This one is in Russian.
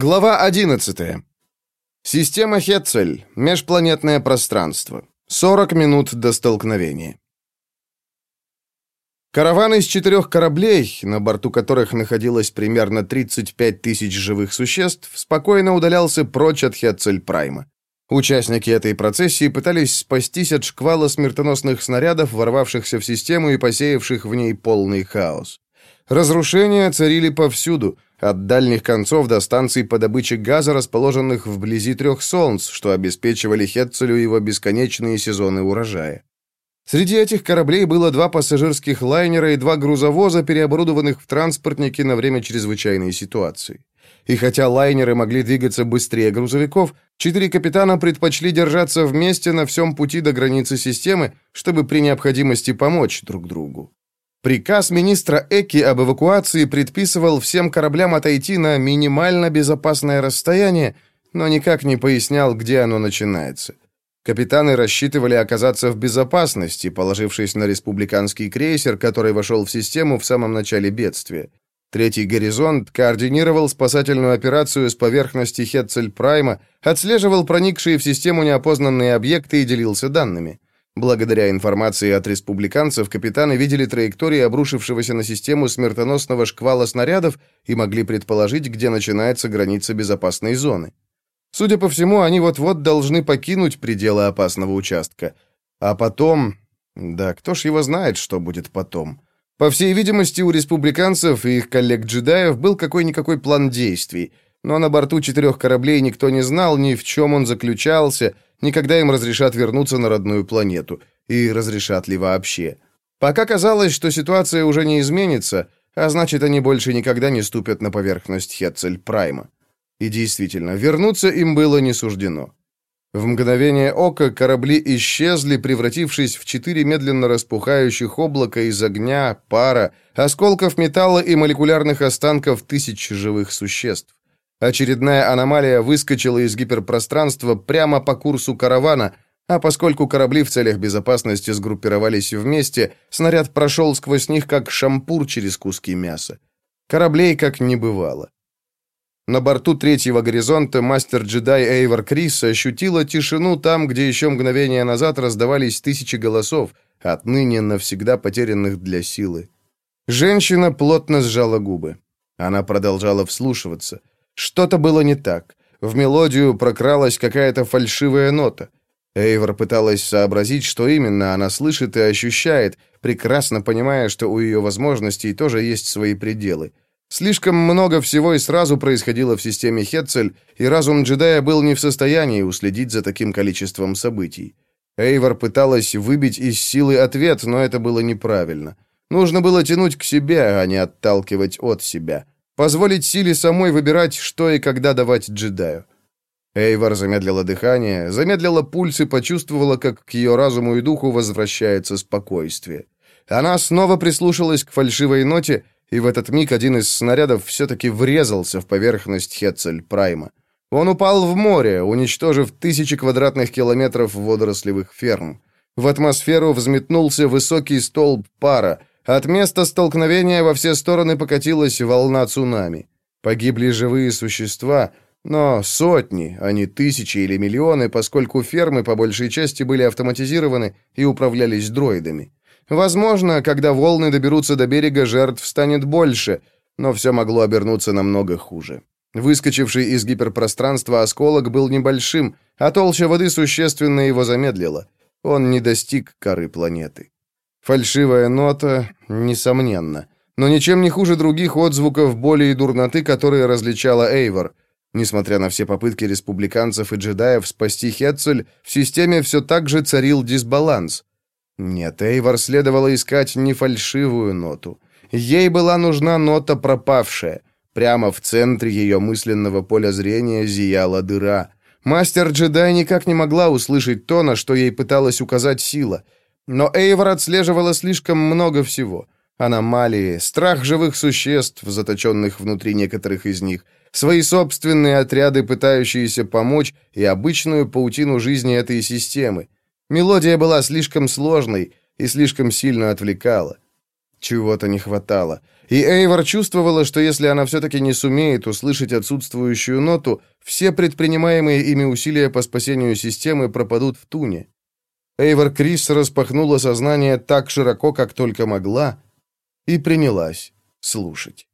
Глава 11. Система Хетцель. Межпланетное пространство. 40 минут до столкновения. Караван из четырех кораблей, на борту которых находилось примерно 35 тысяч живых существ, спокойно удалялся прочь от Хетцель-Прайма. Участники этой процессии пытались спастись от шквала смертоносных снарядов, ворвавшихся в систему и посеявших в ней полный хаос. Разрушения царили повсюду, от дальних концов до станций по добыче газа, расположенных вблизи трех солнц, что обеспечивали Хетцелю его бесконечные сезоны урожая. Среди этих кораблей было два пассажирских лайнера и два грузовоза, переоборудованных в транспортники на время чрезвычайной ситуации. И хотя лайнеры могли двигаться быстрее грузовиков, четыре капитана предпочли держаться вместе на всем пути до границы системы, чтобы при необходимости помочь друг другу. Приказ министра Эки об эвакуации предписывал всем кораблям отойти на минимально безопасное расстояние, но никак не пояснял, где оно начинается. Капитаны рассчитывали оказаться в безопасности, положившись на республиканский крейсер, который вошел в систему в самом начале бедствия. Третий горизонт координировал спасательную операцию с поверхности Хетцель-Прайма, отслеживал проникшие в систему неопознанные объекты и делился данными. Благодаря информации от республиканцев, капитаны видели траектории обрушившегося на систему смертоносного шквала снарядов и могли предположить, где начинается граница безопасной зоны. Судя по всему, они вот-вот должны покинуть пределы опасного участка. А потом... Да, кто ж его знает, что будет потом. По всей видимости, у республиканцев и их коллег-джедаев был какой-никакой план действий, но на борту четырех кораблей никто не знал ни в чем он заключался — никогда им разрешат вернуться на родную планету, и разрешат ли вообще. Пока казалось, что ситуация уже не изменится, а значит, они больше никогда не ступят на поверхность Хетцель-Прайма. И действительно, вернуться им было не суждено. В мгновение ока корабли исчезли, превратившись в четыре медленно распухающих облака из огня, пара, осколков металла и молекулярных останков тысяч живых существ. Очередная аномалия выскочила из гиперпространства прямо по курсу каравана, а поскольку корабли в целях безопасности сгруппировались вместе, снаряд прошел сквозь них, как шампур через куски мяса. Кораблей как не бывало. На борту третьего горизонта мастер-джедай Эйвор Крис ощутила тишину там, где еще мгновение назад раздавались тысячи голосов, отныне навсегда потерянных для силы. Женщина плотно сжала губы. Она продолжала вслушиваться. Что-то было не так. В мелодию прокралась какая-то фальшивая нота. Эйвор пыталась сообразить, что именно она слышит и ощущает, прекрасно понимая, что у ее возможностей тоже есть свои пределы. Слишком много всего и сразу происходило в системе Хетцель, и разум джедая был не в состоянии уследить за таким количеством событий. Эйвор пыталась выбить из силы ответ, но это было неправильно. Нужно было тянуть к себе, а не отталкивать от себя. Позволить силе самой выбирать, что и когда давать джедаю. Эйвор замедлила дыхание, замедлила пульс и почувствовала, как к ее разуму и духу возвращается спокойствие. Она снова прислушалась к фальшивой ноте, и в этот миг один из снарядов все-таки врезался в поверхность Хетцель Прайма. Он упал в море, уничтожив тысячи квадратных километров водорослевых ферм. В атмосферу взметнулся высокий столб пара, от места столкновения во все стороны покатилась волна цунами. Погибли живые существа, но сотни, а не тысячи или миллионы, поскольку фермы по большей части были автоматизированы и управлялись дроидами. Возможно, когда волны доберутся до берега, жертв станет больше, но все могло обернуться намного хуже. Выскочивший из гиперпространства осколок был небольшим, а толща воды существенно его замедлила. Он не достиг коры планеты. Фальшивая нота, несомненно, но ничем не хуже других отзвуков боли и дурноты, которые различала Эйвор. Несмотря на все попытки республиканцев и джедаев спасти Хетцель, в системе все так же царил дисбаланс. Нет, Эйвор следовало искать не фальшивую ноту. Ей была нужна нота пропавшая. Прямо в центре ее мысленного поля зрения зияла дыра. Мастер-джедай никак не могла услышать то, на что ей пыталась указать сила — но Эйвор отслеживала слишком много всего. Аномалии, страх живых существ, заточенных внутри некоторых из них, свои собственные отряды, пытающиеся помочь, и обычную паутину жизни этой системы. Мелодия была слишком сложной и слишком сильно отвлекала. Чего-то не хватало. И Эйвор чувствовала, что если она все-таки не сумеет услышать отсутствующую ноту, все предпринимаемые ими усилия по спасению системы пропадут в туне. Эйвор Крис распахнула сознание так широко, как только могла, и принялась слушать.